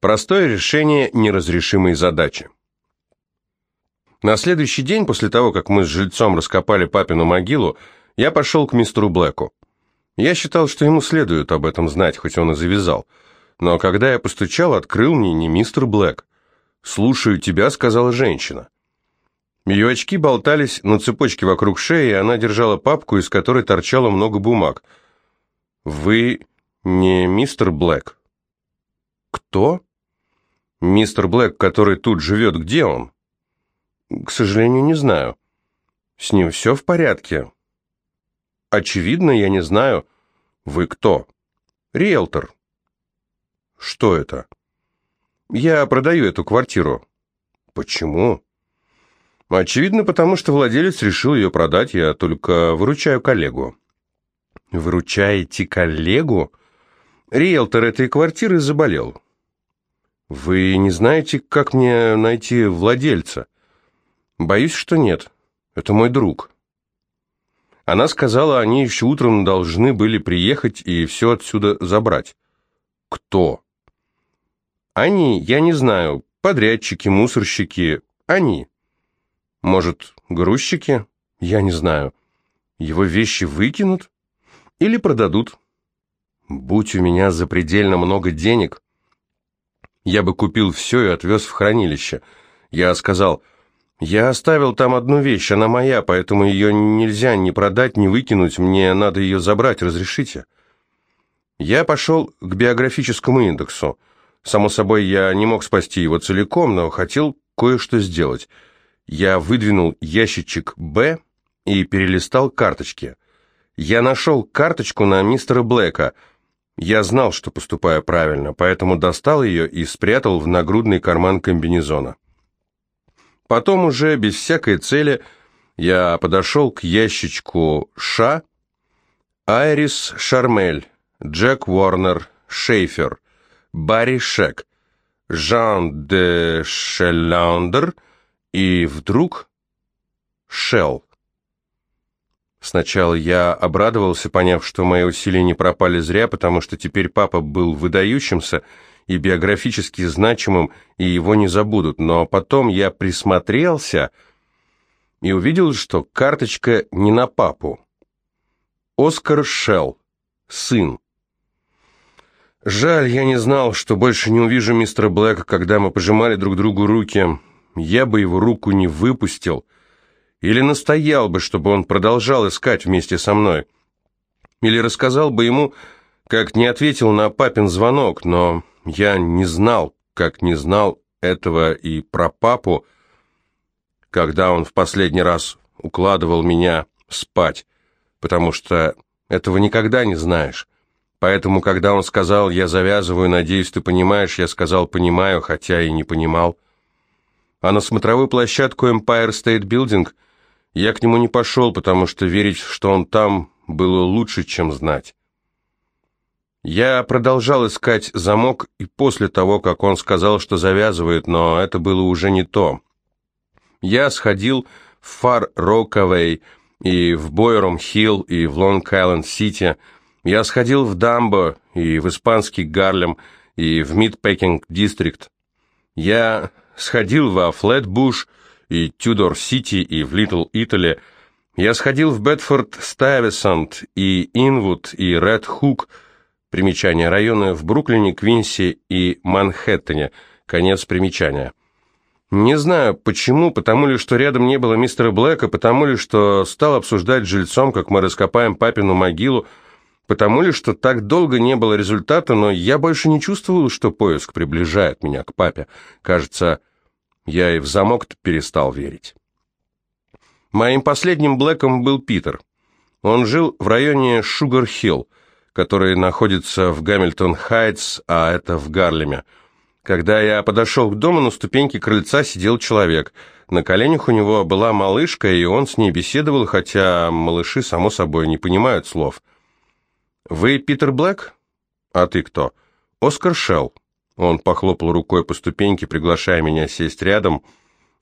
Простое решение неразрешимой задачи. На следующий день, после того, как мы с жильцом раскопали папину могилу, я пошел к мистеру Блэку. Я считал, что ему следует об этом знать, хоть он и завязал. Но когда я постучал, открыл мне не мистер Блэк. «Слушаю тебя», — сказала женщина. Ее очки болтались на цепочке вокруг шеи, и она держала папку, из которой торчало много бумаг. «Вы не мистер Блэк?» «Кто?» «Мистер Блэк, который тут живет, где он?» «К сожалению, не знаю. С ним все в порядке?» «Очевидно, я не знаю. Вы кто?» «Риэлтор». «Что это?» «Я продаю эту квартиру». «Почему?» «Очевидно, потому что владелец решил ее продать, я только выручаю коллегу». «Выручаете коллегу?» «Риэлтор этой квартиры заболел». «Вы не знаете, как мне найти владельца?» «Боюсь, что нет. Это мой друг». Она сказала, они еще утром должны были приехать и все отсюда забрать. «Кто?» «Они, я не знаю, подрядчики, мусорщики, они». «Может, грузчики? Я не знаю. Его вещи выкинут или продадут?» «Будь у меня запредельно много денег, я бы купил все и отвез в хранилище. Я сказал, я оставил там одну вещь, она моя, поэтому ее нельзя ни продать, ни выкинуть, мне надо ее забрать, разрешите? Я пошел к биографическому индексу. Само собой, я не мог спасти его целиком, но хотел кое-что сделать. Я выдвинул ящичек «Б» и перелистал карточки. Я нашел карточку на мистера Блэка – я знал, что поступаю правильно, поэтому достал ее и спрятал в нагрудный карман комбинезона. Потом уже, без всякой цели, я подошел к ящичку «Ша», Айрис Шармель, Джек Уорнер, Шейфер, Барри Шек, Жан де Шелландер и вдруг Шелл. Сначала я обрадовался, поняв, что мои усилия не пропали зря, потому что теперь папа был выдающимся и биографически значимым, и его не забудут. Но потом я присмотрелся и увидел, что карточка не на папу. Оскар Шелл, сын. Жаль, я не знал, что больше не увижу мистера Блэка, когда мы пожимали друг другу руки. Я бы его руку не выпустил — или настоял бы, чтобы он продолжал искать вместе со мной. Или рассказал бы ему, как не ответил на папин звонок, но я не знал, как не знал этого и про папу, когда он в последний раз укладывал меня спать, потому что этого никогда не знаешь. Поэтому, когда он сказал «я завязываю, надеюсь, ты понимаешь», я сказал «понимаю», хотя и не понимал. А на смотровую площадку Empire State Building – я к нему не пошел, потому что верить, что он там, было лучше, чем знать. Я продолжал искать замок и после того, как он сказал, что завязывает, но это было уже не то. Я сходил в Фар Рокавей и в Бойром-Хилл и в Лонг-Айленд-Сити. Я сходил в Дамбо и в испанский Гарлем и в Мидпекинг-Дистрикт. Я сходил во Флетбуш и Тюдор-Сити, и в Литл-Итали. Я сходил в Бетфорд-Стайвесант, и Инвуд, и Ред-Хук, примечание районы в Бруклине, Квинси и Манхэттене, конец примечания. Не знаю, почему, потому ли, что рядом не было мистера Блэка, потому ли, что стал обсуждать жильцом, как мы раскопаем папину могилу, потому ли, что так долго не было результата, но я больше не чувствовал, что поиск приближает меня к папе. Кажется, я и в замок перестал верить. Моим последним Блэком был Питер. Он жил в районе Шугар-Хилл, который находится в Гамильтон-Хайтс, а это в Гарлеме. Когда я подошел к дому, на ступеньке крыльца сидел человек. На коленях у него была малышка, и он с ней беседовал, хотя малыши, само собой, не понимают слов. «Вы Питер Блэк?» «А ты кто?» «Оскар Шелл». Он похлопал рукой по ступеньке, приглашая меня сесть рядом.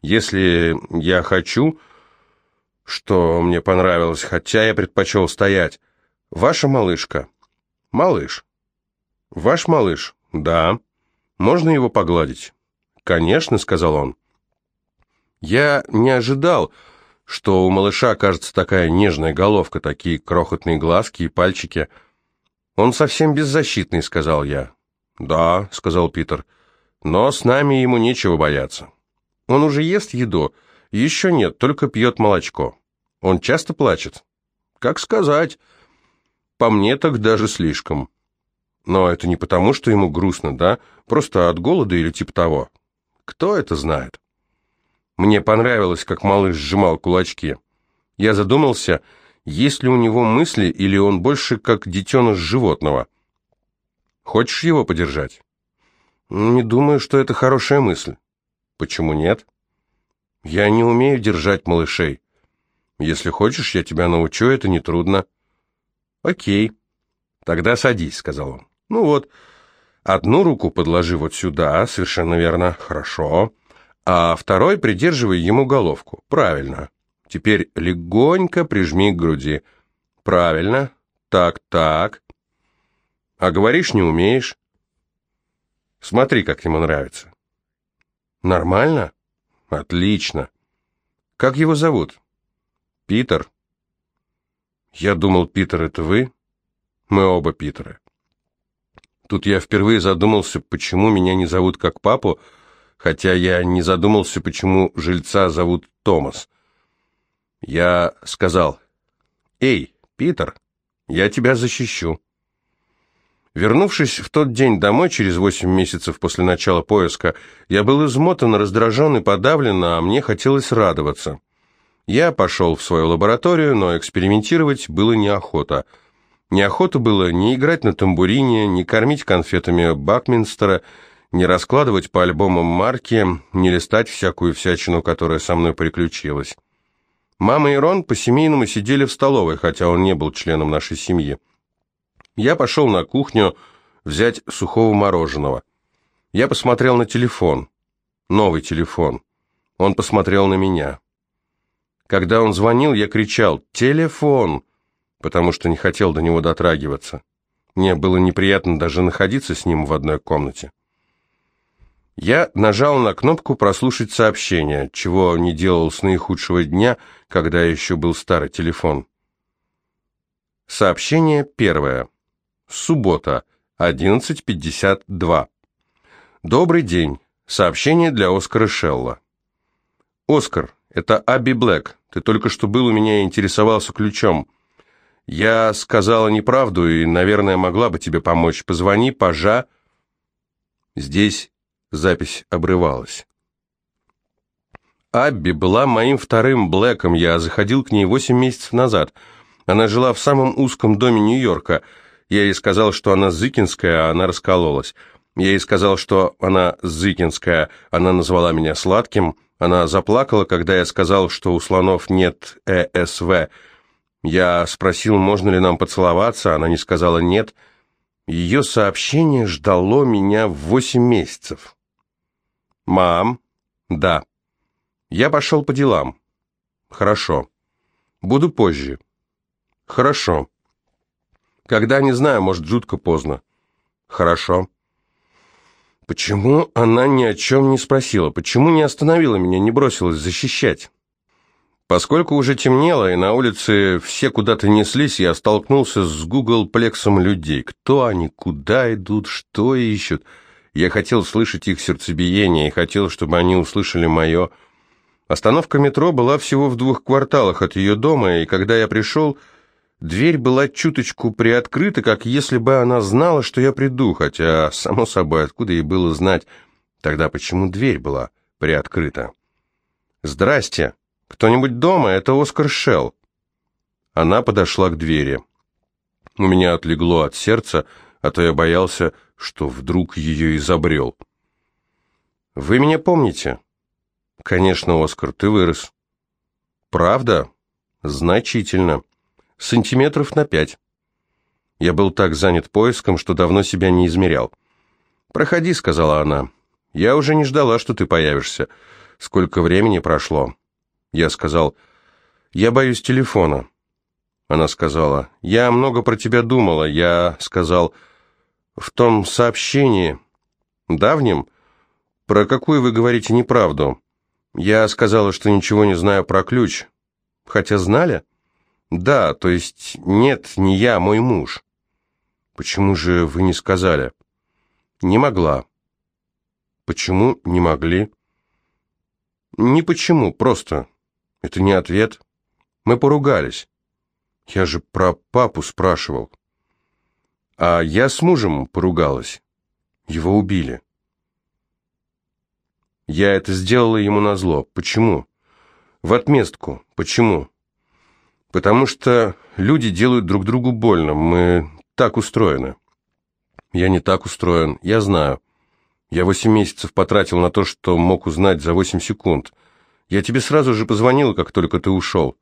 «Если я хочу...» Что мне понравилось, хотя я предпочел стоять. «Ваша малышка?» «Малыш». «Ваш малыш?» «Да». Можно его погладить?» «Конечно», — сказал он. Я не ожидал, что у малыша окажется такая нежная головка, такие крохотные глазки и пальчики. «Он совсем беззащитный», — сказал я. «Да», — сказал Питер, — «но с нами ему нечего бояться. Он уже ест еду?» «Еще нет, только пьет молочко. Он часто плачет?» «Как сказать?» «По мне так даже слишком». «Но это не потому, что ему грустно, да? Просто от голода или типа того?» «Кто это знает?» Мне понравилось, как малыш сжимал кулачки. Я задумался, есть ли у него мысли, или он больше как детеныш животного. Хочешь его подержать? Не думаю, что это хорошая мысль. Почему нет? Я не умею держать малышей. Если хочешь, я тебя научу, это нетрудно. Окей. Тогда садись, сказал он. Ну вот, одну руку подложи вот сюда, совершенно верно, хорошо а второй придерживай ему головку. Правильно. Теперь легонько прижми к груди. Правильно. Так, так. А говоришь не умеешь. Смотри, как ему нравится. Нормально? Отлично. Как его зовут? Питер. Я думал, Питер, это вы? Мы оба Питеры. Тут я впервые задумался, почему меня не зовут как папу, хотя я не задумался, почему жильца зовут Томас. Я сказал, «Эй, Питер, я тебя защищу». Вернувшись в тот день домой, через восемь месяцев после начала поиска, я был измотан, раздражен и подавлен, а мне хотелось радоваться. Я пошел в свою лабораторию, но экспериментировать было неохота. Неохота было не играть на тамбурине, не кормить конфетами Бакминстера, не раскладывать по альбомам марки, не листать всякую всячину, которая со мной приключилась. Мама и Рон по-семейному сидели в столовой, хотя он не был членом нашей семьи. Я пошел на кухню взять сухого мороженого. Я посмотрел на телефон. Новый телефон. Он посмотрел на меня. Когда он звонил, я кричал «Телефон!», потому что не хотел до него дотрагиваться. Мне было неприятно даже находиться с ним в одной комнате. Я нажал на кнопку «Прослушать сообщение», чего не делал с наихудшего дня, когда еще был старый телефон. Сообщение первое. Суббота, 11.52. Добрый день. Сообщение для Оскара Шелла. «Оскар, это Аби Блэк. Ты только что был у меня и интересовался ключом. Я сказала неправду и, наверное, могла бы тебе помочь. Позвони, пожа...» Здесь Запись обрывалась. Абби была моим вторым Блэком, я заходил к ней восемь месяцев назад. Она жила в самом узком доме Нью-Йорка. Я ей сказал, что она зыкинская, а она раскололась. Я ей сказал, что она зыкинская, она назвала меня сладким. Она заплакала, когда я сказал, что у слонов нет ЭСВ. Я спросил, можно ли нам поцеловаться, она не сказала «нет». Ее сообщение ждало меня восемь месяцев. «Мам?» «Да». «Я пошел по делам». «Хорошо». «Буду позже». «Хорошо». «Когда, не знаю, может, жутко поздно». «Хорошо». Почему она ни о чем не спросила? Почему не остановила меня, не бросилась защищать? Поскольку уже темнело, и на улице все куда-то неслись, я столкнулся с гугл-плексом людей. Кто они, куда идут, что ищут? Я хотел слышать их сердцебиение и хотел, чтобы они услышали мое. Остановка метро была всего в двух кварталах от ее дома, и когда я пришел, дверь была чуточку приоткрыта, как если бы она знала, что я приду, хотя, само собой, откуда ей было знать тогда, почему дверь была приоткрыта. «Здрасте! Кто-нибудь дома? Это Оскар Шелл». Она подошла к двери. У меня отлегло от сердца, а то я боялся, что вдруг ее изобрел. «Вы меня помните?» «Конечно, Оскар, ты вырос». «Правда?» «Значительно. Сантиметров на пять». Я был так занят поиском, что давно себя не измерял. «Проходи», — сказала она. «Я уже не ждала, что ты появишься. Сколько времени прошло?» Я сказал, «Я боюсь телефона». Она сказала, «Я много про тебя думала». Я сказал, «В том сообщении...» Давним? Про какую вы говорите неправду? Я сказала, что ничего не знаю про ключ. Хотя знали? Да, то есть нет, не я, мой муж. Почему же вы не сказали? Не могла. Почему не могли? Не почему, просто. Это не ответ. Мы поругались. Я же про папу спрашивал. А я с мужем поругалась. Его убили. Я это сделала ему назло. Почему? В отместку. Почему? Потому что люди делают друг другу больно. Мы так устроены. Я не так устроен, я знаю. Я восемь месяцев потратил на то, что мог узнать за восемь секунд. Я тебе сразу же позвонила, как только ты ушел.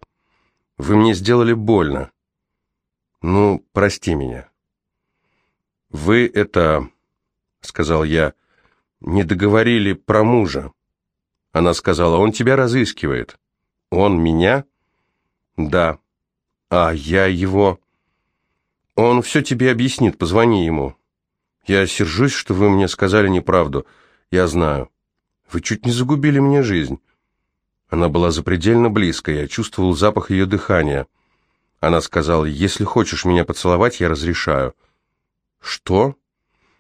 Вы мне сделали больно. Ну, прости меня. Вы это, сказал я, не договорили про мужа. Она сказала, он тебя разыскивает. Он меня? Да. А я его... Он все тебе объяснит, позвони ему. Я сержусь, что вы мне сказали неправду. Я знаю. Вы чуть не загубили мне жизнь. Она была запредельно близко, я чувствовал запах ее дыхания. Она сказала, если хочешь меня поцеловать, я разрешаю. Что?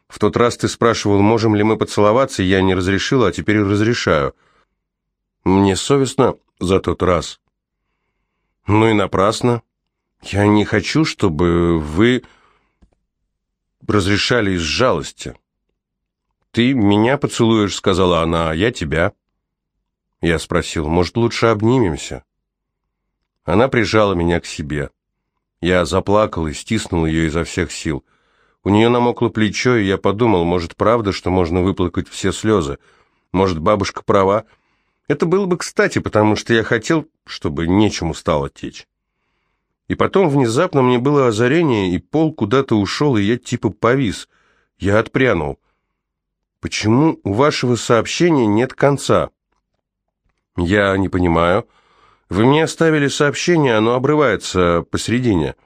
В тот раз ты спрашивал, можем ли мы поцеловаться, я не разрешила, а теперь разрешаю. Мне совестно за тот раз. Ну и напрасно. Я не хочу, чтобы вы разрешали из жалости. «Ты меня поцелуешь», — сказала она, — «а я тебя». Я спросил, может, лучше обнимемся? Она прижала меня к себе. Я заплакал и стиснул ее изо всех сил. У нее намокло плечо, и я подумал, может, правда, что можно выплакать все слезы? Может, бабушка права? Это было бы кстати, потому что я хотел, чтобы нечему стало течь. И потом внезапно мне было озарение, и пол куда-то ушел, и я типа повис. Я отпрянул. «Почему у вашего сообщения нет конца?» «Я не понимаю. Вы мне оставили сообщение, оно обрывается посередине».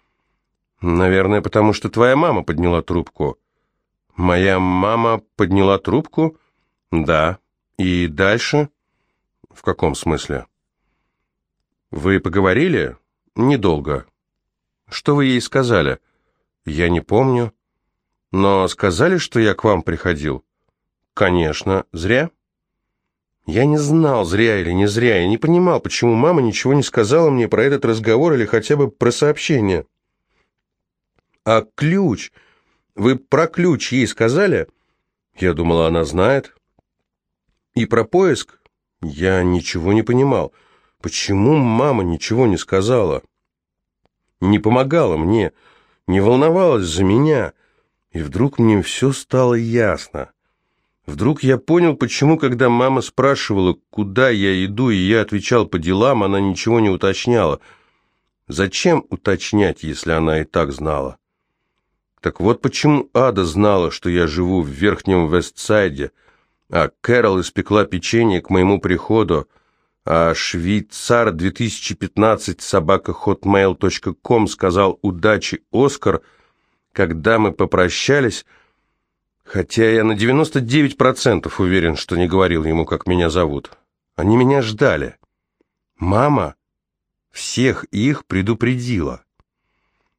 «Наверное, потому что твоя мама подняла трубку». «Моя мама подняла трубку?» «Да. И дальше?» «В каком смысле?» «Вы поговорили?» «Недолго». «Что вы ей сказали?» «Я не помню». «Но сказали, что я к вам приходил?» «Конечно. Зря?» Я не знал, зря или не зря, я не понимал, почему мама ничего не сказала мне про этот разговор или хотя бы про сообщение. «А ключ? Вы про ключ ей сказали?» Я думала, она знает. «И про поиск?» Я ничего не понимал. Почему мама ничего не сказала? Не помогала мне, не волновалась за меня. И вдруг мне все стало ясно. Вдруг я понял, почему, когда мама спрашивала, куда я иду, и я отвечал по делам, она ничего не уточняла. Зачем уточнять, если она и так знала? Так вот почему Ада знала, что я живу в Верхнем Вестсайде, а Кэрол испекла печенье к моему приходу, швейцар 2015 собака hotmail.com сказал «удачи, Оскар», когда мы попрощались, Хотя я на 99% уверен, что не говорил ему, как меня зовут. Они меня ждали. Мама всех их предупредила.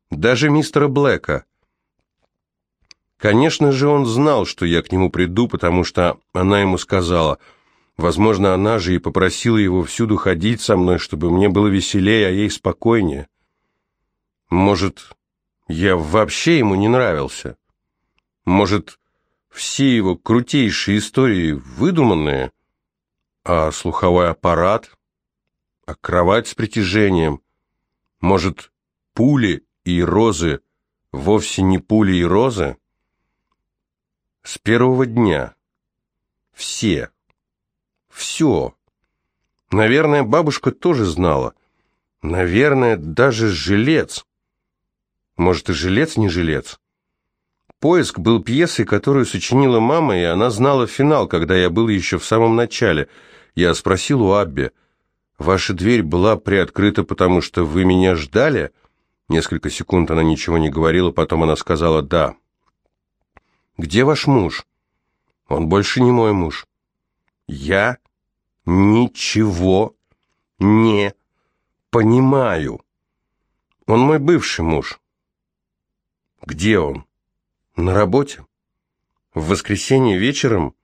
Даже мистера Блэка. Конечно же, он знал, что я к нему приду, потому что она ему сказала. Возможно, она же и попросила его всюду ходить со мной, чтобы мне было веселее, а ей спокойнее. Может, я вообще ему не нравился? Может, все его крутейшие истории выдуманные, а слуховой аппарат, а кровать с притяжением, может, пули и розы вовсе не пули и розы? С первого дня. Все. Все. Наверное, бабушка тоже знала. Наверное, даже жилец. Может, и жилец не жилец? «Поиск» был пьесой, которую сочинила мама, и она знала финал, когда я был еще в самом начале. Я спросил у Абби, «Ваша дверь была приоткрыта, потому что вы меня ждали?» Несколько секунд она ничего не говорила, потом она сказала «да». «Где ваш муж?» Он больше не мой муж. Я ничего не понимаю. Он мой бывший муж. Где он? На работе. В воскресенье вечером?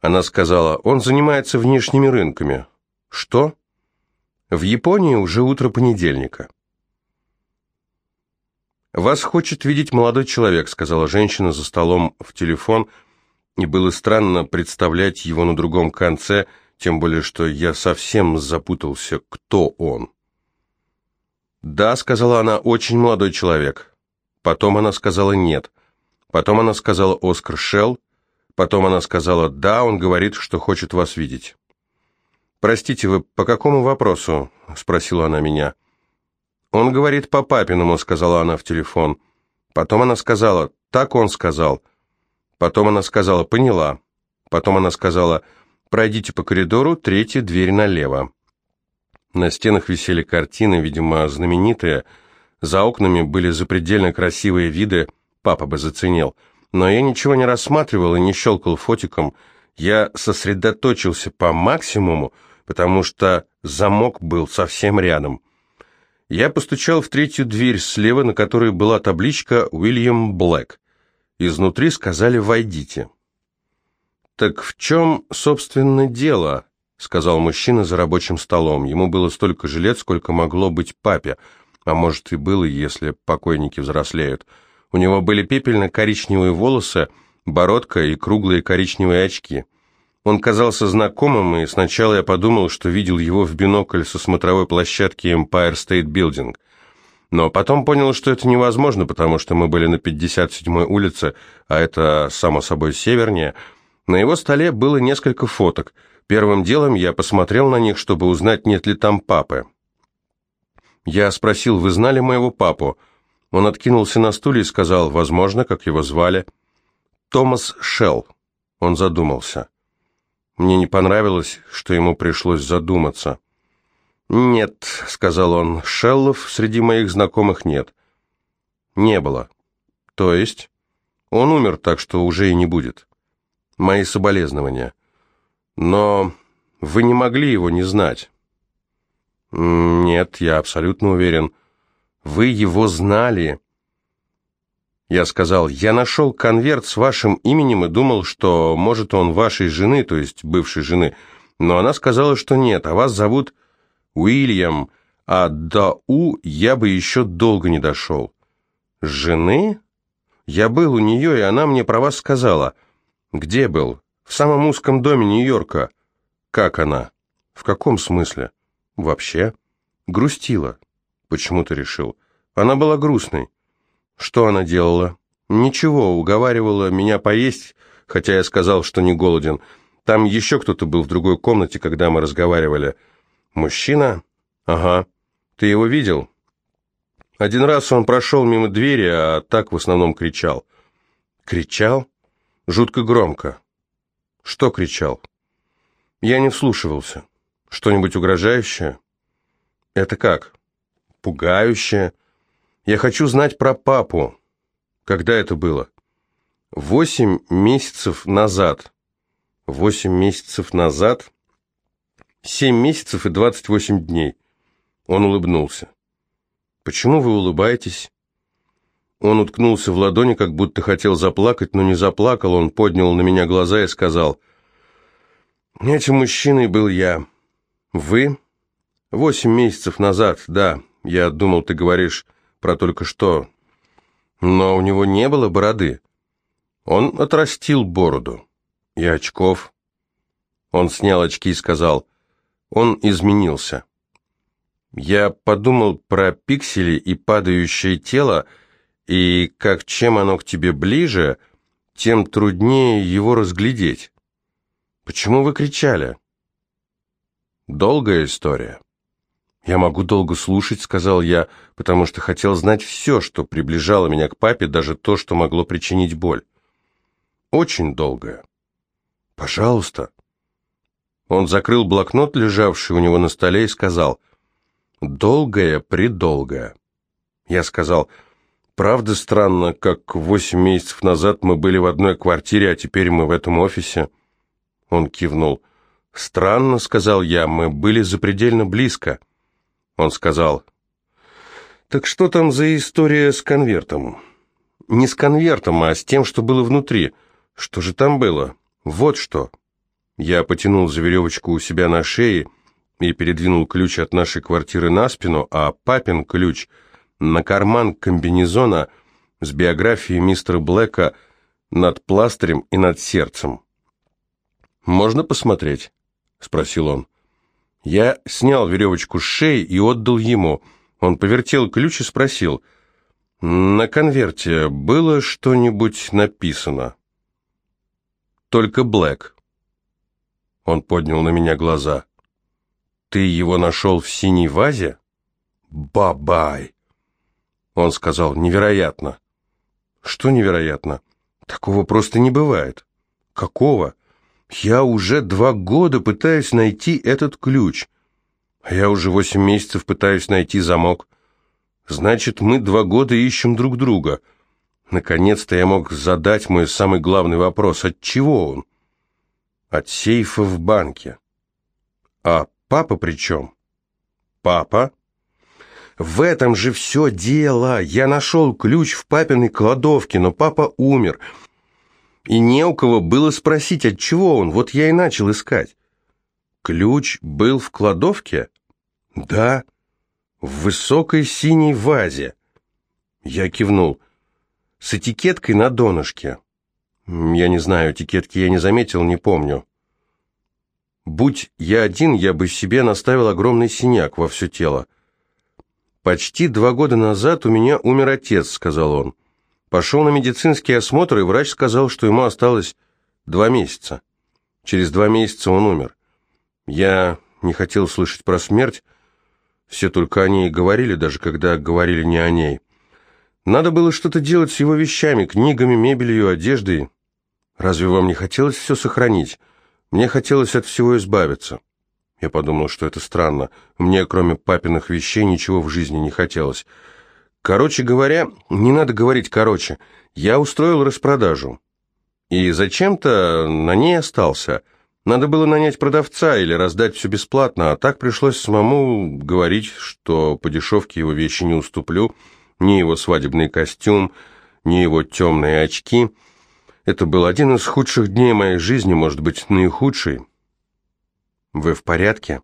Она сказала, он занимается внешними рынками. Что? В Японии уже утро понедельника. «Вас хочет видеть молодой человек», — сказала женщина за столом в телефон, и было странно представлять его на другом конце, тем более что я совсем запутался, кто он. «Да», — сказала она, — «очень молодой человек». Потом она сказала «нет». Потом она сказала «Оскар Шелл». Потом она сказала «да», он говорит, что хочет вас видеть. «Простите, вы по какому вопросу?» — спросила она меня. «Он говорит по папиному», — сказала она в телефон. Потом она сказала «так он сказал». Потом она сказала «поняла». Потом она сказала «пройдите по коридору, третья дверь налево». На стенах висели картины, видимо, знаменитые. За окнами были запредельно красивые виды, папа бы заценил. Но я ничего не рассматривал и не щелкал фотиком. Я сосредоточился по максимуму, потому что замок был совсем рядом. Я постучал в третью дверь слева, на которой была табличка «Уильям Блэк». Изнутри сказали «Войдите». «Так в чем, собственно, дело?» — сказал мужчина за рабочим столом. Ему было столько же лет, сколько могло быть папе, а может и было, если покойники взрослеют. У него были пепельно-коричневые волосы, бородка и круглые коричневые очки. Он казался знакомым, и сначала я подумал, что видел его в бинокль со смотровой площадки Empire State Building. Но потом понял, что это невозможно, потому что мы были на 57-й улице, а это, само собой, севернее. На его столе было несколько фоток — Первым делом я посмотрел на них, чтобы узнать, нет ли там папы. Я спросил, вы знали моего папу? Он откинулся на стуле и сказал, возможно, как его звали. Томас Шелл. Он задумался. Мне не понравилось, что ему пришлось задуматься. «Нет», — сказал он, — «Шеллов среди моих знакомых нет». «Не было». «То есть?» «Он умер, так что уже и не будет». «Мои соболезнования». Но вы не могли его не знать. Нет, я абсолютно уверен. Вы его знали. Я сказал, я нашел конверт с вашим именем и думал, что, может, он вашей жены, то есть бывшей жены. Но она сказала, что нет, а вас зовут Уильям, а до У я бы еще долго не дошел. Жены? Я был у нее, и она мне про вас сказала. Где был? В самом узком доме Нью-Йорка. Как она? В каком смысле? Вообще? Грустила. Почему ты решил? Она была грустной. Что она делала? Ничего, уговаривала меня поесть, хотя я сказал, что не голоден. Там еще кто-то был в другой комнате, когда мы разговаривали. Мужчина? Ага. Ты его видел? Один раз он прошел мимо двери, а так в основном кричал. Кричал? Жутко громко. Что кричал? Я не вслушивался. Что-нибудь угрожающее? Это как? Пугающее? Я хочу знать про папу. Когда это было? Восемь месяцев назад. Восемь месяцев назад? Семь месяцев и двадцать восемь дней. Он улыбнулся. Почему вы улыбаетесь? Он уткнулся в ладони, как будто хотел заплакать, но не заплакал. Он поднял на меня глаза и сказал, «Этим мужчиной был я. Вы? Восемь месяцев назад, да. Я думал, ты говоришь про только что. Но у него не было бороды. Он отрастил бороду. И очков. Он снял очки и сказал, он изменился. Я подумал про пиксели и падающее тело, и как чем оно к тебе ближе, тем труднее его разглядеть. Почему вы кричали? Долгая история. Я могу долго слушать, сказал я, потому что хотел знать все, что приближало меня к папе, даже то, что могло причинить боль. Очень долгая. Пожалуйста. Он закрыл блокнот, лежавший у него на столе, и сказал, «Долгая-предолгая». Я сказал, Правда странно, как восемь месяцев назад мы были в одной квартире, а теперь мы в этом офисе?» Он кивнул. «Странно», — сказал я, — «мы были запредельно близко». Он сказал, «Так что там за история с конвертом?» «Не с конвертом, а с тем, что было внутри. Что же там было? Вот что». Я потянул за веревочку у себя на шее и передвинул ключ от нашей квартиры на спину, а папин ключ на карман комбинезона с биографией мистера Блэка над пластырем и над сердцем. «Можно посмотреть?» — спросил он. Я снял веревочку с шеи и отдал ему. Он повертел ключ и спросил, «На конверте было что-нибудь написано?» «Только Блэк». Он поднял на меня глаза. «Ты его нашел в синей вазе?» «Бабай!» Он сказал, «Невероятно!» «Что невероятно? Такого просто не бывает». «Какого?» «Я уже два года пытаюсь найти этот ключ, а я уже восемь месяцев пытаюсь найти замок. Значит, мы два года ищем друг друга». Наконец-то я мог задать мой самый главный вопрос. От чего он? От сейфа в банке. А папа при чем? Папа? В этом же все дело. Я нашел ключ в папиной кладовке, но папа умер. И не у кого было спросить, от чего он. Вот я и начал искать. Ключ был в кладовке? Да, в высокой синей вазе. Я кивнул. С этикеткой на донышке. Я не знаю, этикетки я не заметил, не помню. Будь я один, я бы себе наставил огромный синяк во все тело. «Почти два года назад у меня умер отец», — сказал он. Пошел на медицинский осмотр, и врач сказал, что ему осталось два месяца. Через два месяца он умер. Я не хотел слышать про смерть, все только о ней говорили, даже когда говорили не о ней. Надо было что-то делать с его вещами, книгами, мебелью, одеждой. Разве вам не хотелось все сохранить? Мне хотелось от всего избавиться. Я подумал, что это странно. Мне, кроме папиных вещей, ничего в жизни не хотелось. Короче говоря, не надо говорить «короче». Я устроил распродажу. И зачем-то на ней остался. Надо было нанять продавца или раздать все бесплатно, а так пришлось самому говорить, что по дешевке его вещи не уступлю, ни его свадебный костюм, ни его темные очки — это был один из худших дней моей жизни, может быть, наихудший. Вы в порядке?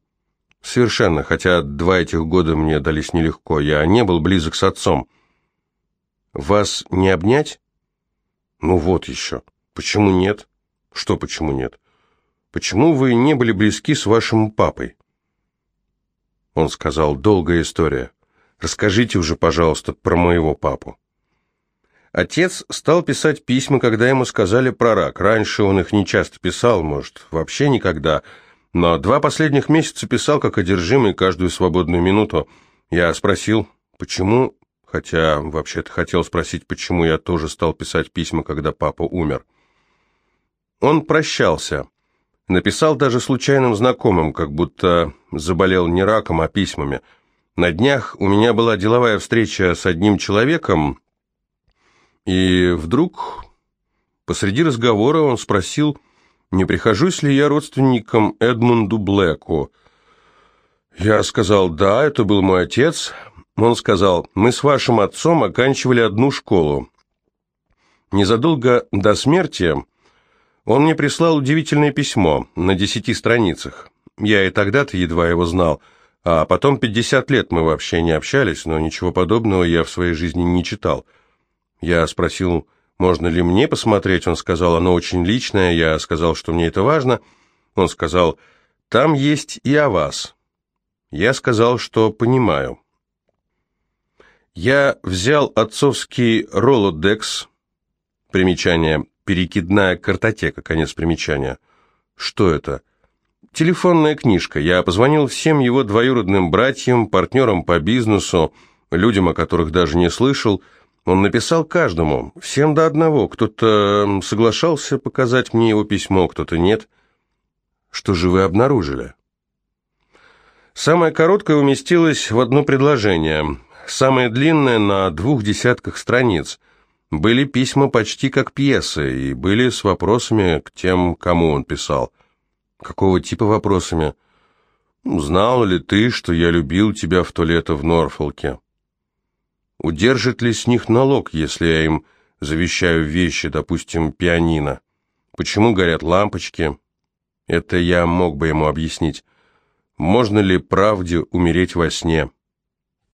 Совершенно, хотя два этих года мне дались нелегко. Я не был близок с отцом. Вас не обнять? Ну вот еще. Почему нет? Что почему нет? Почему вы не были близки с вашим папой? Он сказал, долгая история. Расскажите уже, пожалуйста, про моего папу. Отец стал писать письма, когда ему сказали про рак. Раньше он их не часто писал, может, вообще никогда. Но два последних месяца писал, как одержимый, каждую свободную минуту. Я спросил, почему, хотя вообще-то хотел спросить, почему я тоже стал писать письма, когда папа умер. Он прощался. Написал даже случайным знакомым, как будто заболел не раком, а письмами. На днях у меня была деловая встреча с одним человеком, и вдруг посреди разговора он спросил, не прихожусь ли я родственником Эдмунду Блэку. Я сказал, да, это был мой отец. Он сказал, мы с вашим отцом оканчивали одну школу. Незадолго до смерти он мне прислал удивительное письмо на десяти страницах. Я и тогда-то едва его знал, а потом пятьдесят лет мы вообще не общались, но ничего подобного я в своей жизни не читал. Я спросил, можно ли мне посмотреть, он сказал, оно очень личное, я сказал, что мне это важно. Он сказал, там есть и о вас. Я сказал, что понимаю. Я взял отцовский Rolodex, примечание, перекидная картотека, конец примечания. Что это? Телефонная книжка. Я позвонил всем его двоюродным братьям, партнерам по бизнесу, людям, о которых даже не слышал, он написал каждому, всем до одного. Кто-то соглашался показать мне его письмо, кто-то нет. Что же вы обнаружили? Самое короткое уместилось в одно предложение. самое длинное на двух десятках страниц. Были письма почти как пьесы, и были с вопросами к тем, кому он писал. Какого типа вопросами? «Знал ли ты, что я любил тебя в то лето в Норфолке?» «Удержит ли с них налог, если я им завещаю вещи, допустим, пианино? Почему горят лампочки?» Это я мог бы ему объяснить. Можно ли правде умереть во сне?